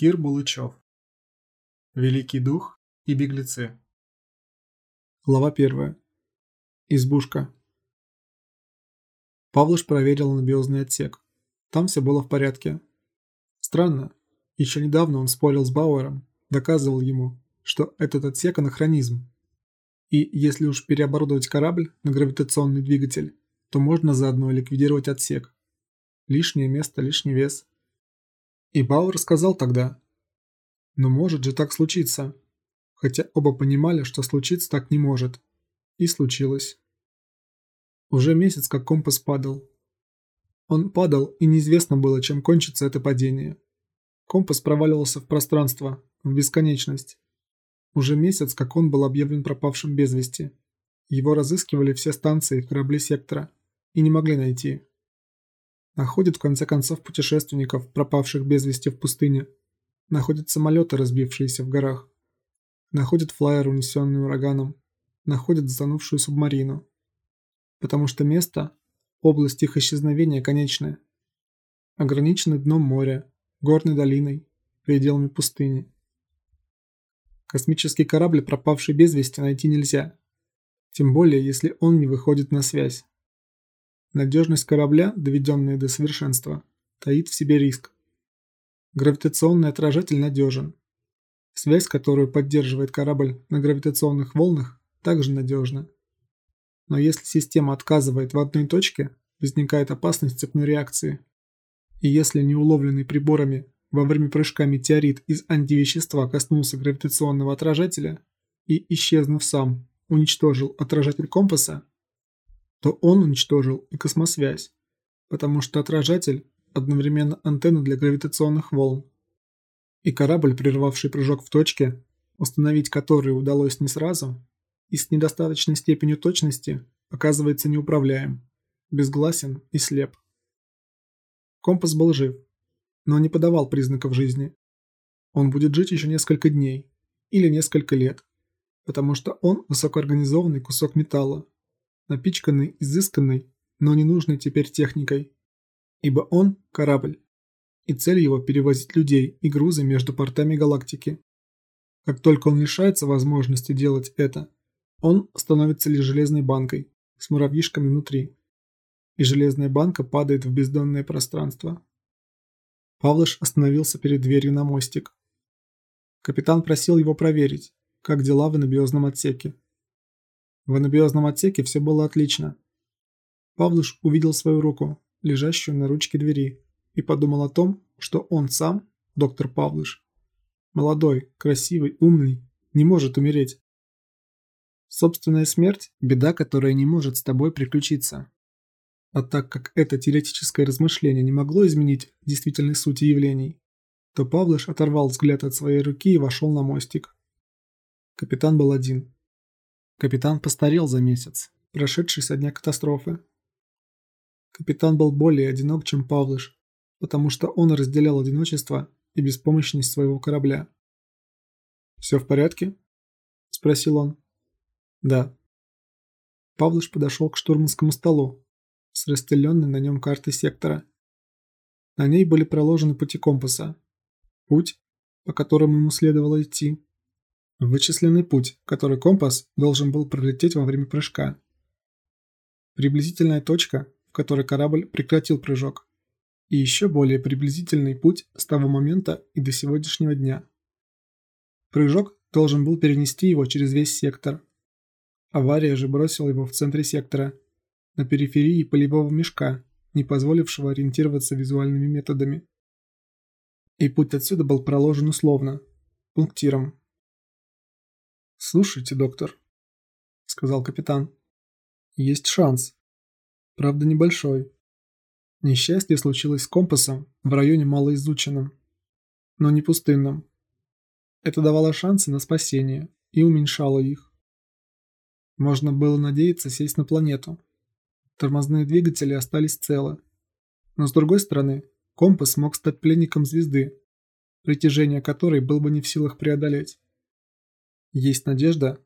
Кир Булычев. Великий Дух и беглецы. Глава 1. Избушка. Павлуш проверил анабиозный отсек. Там все было в порядке. Странно. Еще недавно он спорил с Бауэром, доказывал ему, что этот отсек анахронизм. И если уж переоборудовать корабль на гравитационный двигатель, то можно заодно ликвидировать отсек. Лишнее место, лишний вес. И Бауэр сказал тогда. Но может же так случиться. Хотя оба понимали, что случиться так не может. И случилось. Уже месяц как компас падал. Он падал, и неизвестно было, чем кончится это падение. Компас проваливался в пространство, в бесконечность. Уже месяц, как он был объявлен пропавшим без вести. Его разыскивали все станции и корабли сектора и не могли найти. Находят в конце концов путешественников, пропавших без вести в пустыне. Находят самолеты, разбившиеся в горах. Находят флайер, унесенный ураганом. Находят затонувшую субмарину. Потому что место, область их исчезновения конечное. Ограничены дном моря, горной долиной, пределами пустыни. Космический корабль, пропавший без вести, найти нельзя. Тем более, если он не выходит на связь. Надежность корабля, доведенная до совершенства, таит в себе риск. Гравитационный отражатель надежен. Связь, которую поддерживает корабль на гравитационных волнах, также надежна. Но если система отказывает в одной точке, возникает опасность цепной реакции. И если неуловленный приборами во время прыжка метеорит из антивещества коснулся гравитационного отражателя и, исчезнув сам, уничтожил отражатель компаса, то он уничтожил и космосвязь, потому что отражатель – одновременно антенна для гравитационных волн. И корабль, прервавший прыжок в точке, установить который удалось не сразу, и с недостаточной степенью точности оказывается неуправляем, безгласен и слеп. Компас был жив, но не подавал признаков жизни. Он будет жить еще несколько дней или несколько лет, потому что он высокоорганизованный кусок металла, напичканный изысканной, но ненужной теперь техникой. Ибо он – корабль, и цель его – перевозить людей и грузы между портами галактики. Как только он лишается возможности делать это, он становится лишь железной банкой с муравьишками внутри, и железная банка падает в бездонное пространство. Павлыш остановился перед дверью на мостик. Капитан просил его проверить, как дела в анабиозном отсеке. В анабиозном отсеке все было отлично. Павлуш увидел свою руку, лежащую на ручке двери, и подумал о том, что он сам, доктор Павлыш, молодой, красивый, умный, не может умереть. Собственная смерть – беда, которая не может с тобой приключиться. А так как это теоретическое размышление не могло изменить действительной сути явлений, то Павлыш оторвал взгляд от своей руки и вошел на мостик. Капитан был один. Капитан постарел за месяц, прошедший со дня катастрофы. Капитан был более одинок, чем Павлыш, потому что он разделял одиночество и беспомощность своего корабля. «Все в порядке?» – спросил он. «Да». Павлыш подошел к штурманскому столу с расстеленной на нем картой сектора. На ней были проложены пути компаса. Путь, по которому ему следовало идти, Вычисленный путь, который компас должен был пролететь во время прыжка. Приблизительная точка, в которой корабль прекратил прыжок. И еще более приблизительный путь с того момента и до сегодняшнего дня. Прыжок должен был перенести его через весь сектор. Авария же бросила его в центре сектора, на периферии полевого мешка, не позволившего ориентироваться визуальными методами. И путь отсюда был проложен условно, пунктиром, «Слушайте, доктор», — сказал капитан, — «есть шанс. Правда, небольшой. Несчастье случилось с компасом в районе малоизученном, но не пустынном. Это давало шансы на спасение и уменьшало их. Можно было надеяться сесть на планету. Тормозные двигатели остались целы. Но с другой стороны, компас мог стать пленником звезды, притяжение которой был бы не в силах преодолеть. Есть надежда,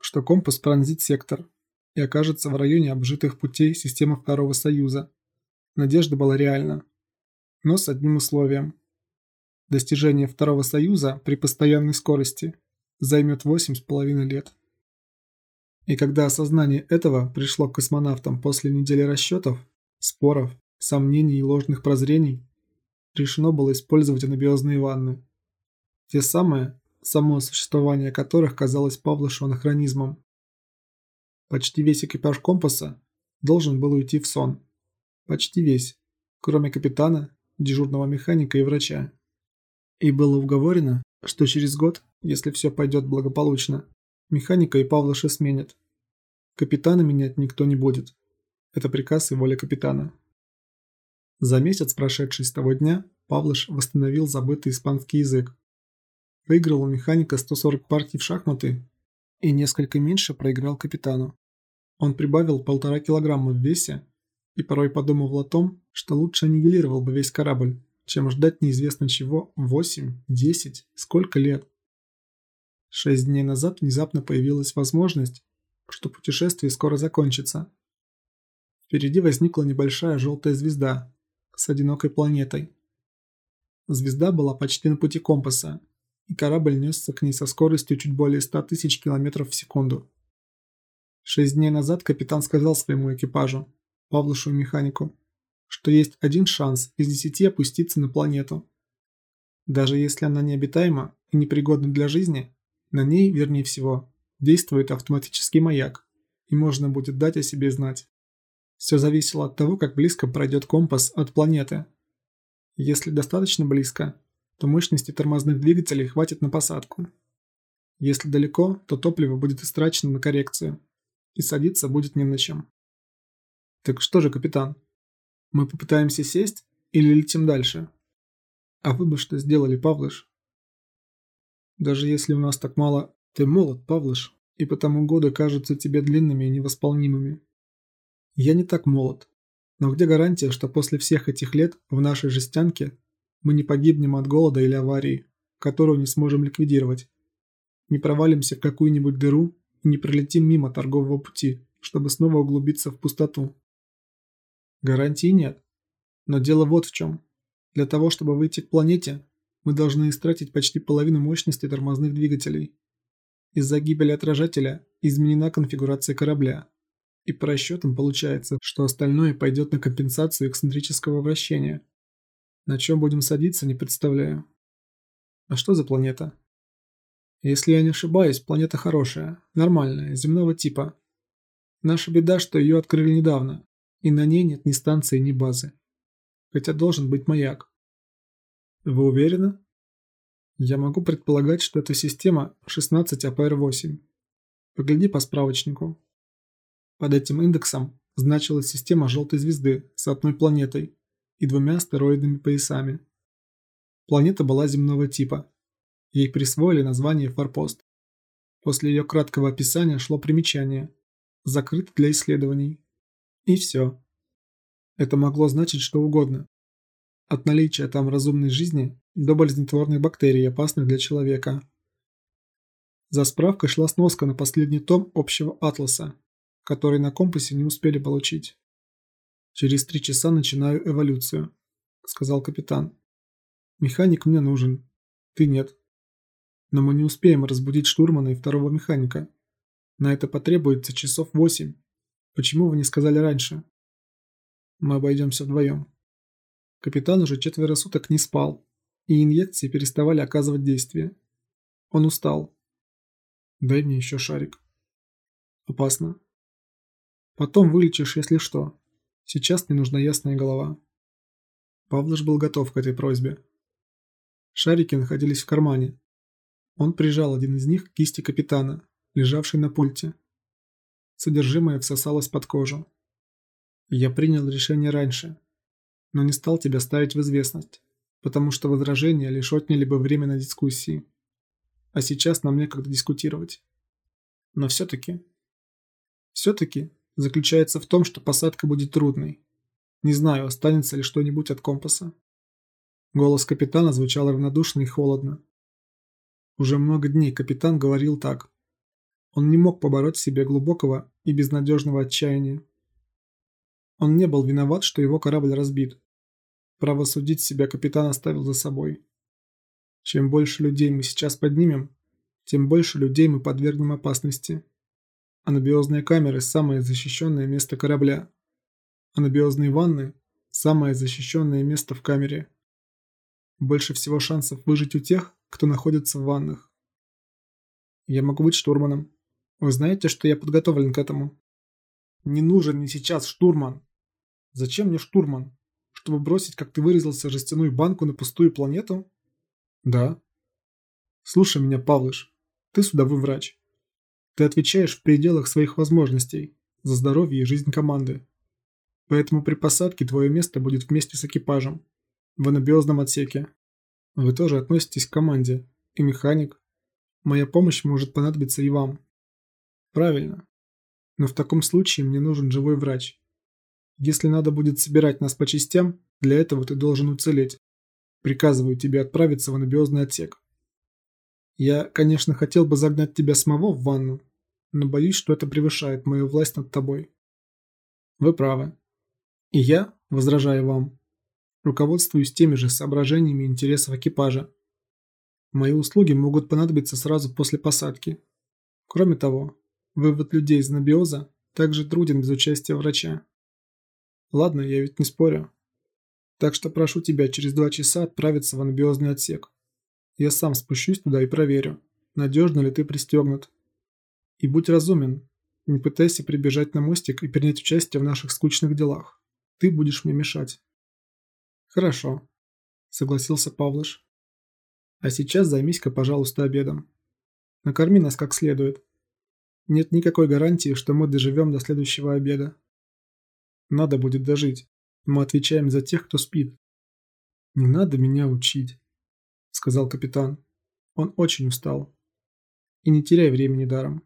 что компас пронзит сектор и окажется в районе обжитых путей системы Второго Союза. Надежда была реальна. Но с одним условием. Достижение Второго Союза при постоянной скорости займет 8,5 лет. И когда осознание этого пришло к космонавтам после недели расчетов, споров, сомнений и ложных прозрений, решено было использовать анабиозные ванны. Те самые, само существование которых казалось Павлышу анахронизмом. Почти весь экипаж компаса должен был уйти в сон. Почти весь, кроме капитана, дежурного механика и врача. И было уговорено, что через год, если все пойдет благополучно, механика и Павлыша сменят. Капитана менять никто не будет. Это приказ и воля капитана. За месяц, прошедший с того дня, Павлыш восстановил забытый испанский язык. Выиграл у механика 140 партий в шахматы и несколько меньше проиграл капитану. Он прибавил полтора килограмма в весе и порой подумывал о том, что лучше аннигилировал бы весь корабль, чем ждать неизвестно чего 8, 10, сколько лет. Шесть дней назад внезапно появилась возможность, что путешествие скоро закончится. Впереди возникла небольшая желтая звезда с одинокой планетой. Звезда была почти на пути компаса, и корабль несся к ней со скоростью чуть более 100 тысяч километров в секунду. Шесть дней назад капитан сказал своему экипажу, Павлушу и механику, что есть один шанс из десяти опуститься на планету. Даже если она необитаема и непригодна для жизни, на ней, вернее всего, действует автоматический маяк, и можно будет дать о себе знать. Все зависело от того, как близко пройдет компас от планеты. Если достаточно близко, то мощности тормозных двигателей хватит на посадку. Если далеко, то топливо будет истрачено на коррекцию, и садиться будет не на чем. Так что же, капитан? Мы попытаемся сесть или летим дальше? А вы бы что сделали, Павлыш? Даже если у нас так мало... Ты молод, Павлыш, и потому годы кажутся тебе длинными и невосполнимыми. Я не так молод. Но где гарантия, что после всех этих лет в нашей жестянке мы не погибнем от голода или аварии, которую не сможем ликвидировать? Не провалимся в какую-нибудь дыру и не пролетим мимо торгового пути, чтобы снова углубиться в пустоту? Гарантий нет. Но дело вот в чем. Для того, чтобы выйти к планете, мы должны истратить почти половину мощности тормозных двигателей. Из-за гибели отражателя изменена конфигурация корабля. И по расчетам получается, что остальное пойдет на компенсацию эксцентрического вращения. На чем будем садиться, не представляю. А что за планета? Если я не ошибаюсь, планета хорошая, нормальная, земного типа. Наша беда, что ее открыли недавно, и на ней нет ни станции, ни базы. Хотя должен быть маяк. Вы уверены? Я могу предполагать, что это система 16 АПР-8. Погляди по справочнику. Под этим индексом значилась система желтой звезды с одной планетой и двумя астероидными поясами. Планета была земного типа. Ей присвоили название «Форпост». После ее краткого описания шло примечание «Закрыт для исследований». И все. Это могло значить что угодно. От наличия там разумной жизни до болезнетворных бактерий, опасных для человека. За справкой шла сноска на последний том общего атласа, который на компасе не успели получить. «Через три часа начинаю эволюцию», — сказал капитан. «Механик мне нужен. Ты нет. Но мы не успеем разбудить штурмана и второго механика. На это потребуется часов восемь. Почему вы не сказали раньше? Мы обойдемся вдвоем. Капитан уже четверо суток не спал, и инъекции переставали оказывать действие. Он устал. Дай мне еще шарик. Опасно. Потом вылечишь, если что. Сейчас мне нужна ясная голова. Павлыш был готов к этой просьбе. Шарики находились в кармане. Он прижал один из них к кисти капитана, лежавшей на пульте. Содержимое всосалось под кожу. Я принял решение раньше, но не стал тебя ставить в известность, потому что возражения лишь отняли бы время на дискуссии. А сейчас нам некогда дискутировать. Но все-таки... Все-таки заключается в том, что посадка будет трудной. Не знаю, останется ли что-нибудь от компаса. Голос капитана звучал равнодушно и холодно. Уже много дней капитан говорил так. Он не мог побороть в себе глубокого и безнадежного отчаяния. Он не был виноват, что его корабль разбит. Право судить себя капитан оставил за собой. Чем больше людей мы сейчас поднимем, тем больше людей мы подвергнем опасности. Анабиозные камеры – самое защищенное место корабля. Анабиозные ванны – самое защищенное место в камере. Больше всего шансов выжить у тех, кто находится в ваннах. Я могу быть штурманом. Вы знаете, что я подготовлен к этому? Не нужен мне сейчас штурман. Зачем мне штурман? Чтобы бросить, как ты выразился, жестяную банку на пустую планету? Да. Слушай меня, Павлыш. Ты судовой врач. Ты отвечаешь в пределах своих возможностей за здоровье и жизнь команды. Поэтому при посадке твое место будет вместе с экипажем, в анабиозном отсеке. Вы тоже относитесь к команде, и механик. Моя помощь может понадобиться и вам. Правильно. Но в таком случае мне нужен живой врач. Если надо будет собирать нас по частям, для этого ты должен уцелеть. Приказываю тебе отправиться в анабиозный отсек. Я, конечно, хотел бы загнать тебя самого в ванну, но боюсь, что это превышает мою власть над тобой. Вы правы. И я, возражаю вам, руководствуюсь теми же соображениями интересов экипажа. Мои услуги могут понадобиться сразу после посадки. Кроме того, вывод людей из набиоза также труден без участия врача. Ладно, я ведь не спорю. Так что прошу тебя через два часа отправиться в анабиозный отсек. Я сам спущусь туда и проверю, надежно ли ты пристегнут. И будь разумен, не пытайся прибежать на мостик и принять участие в наших скучных делах. Ты будешь мне мешать. Хорошо, согласился Павлыш. А сейчас займись-ка, пожалуйста, обедом. Накорми нас как следует. Нет никакой гарантии, что мы доживем до следующего обеда. Надо будет дожить. Мы отвечаем за тех, кто спит. Не надо меня учить, сказал капитан. Он очень устал. И не теряй времени даром.